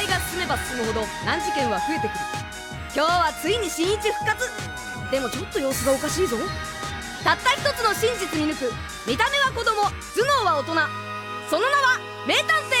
代が進めば進むほど難事件は増えてくる今日はついに新一復活でもちょっと様子がおかしいぞたった一つの真実見抜く見た目は子供頭脳は大人その名は名探偵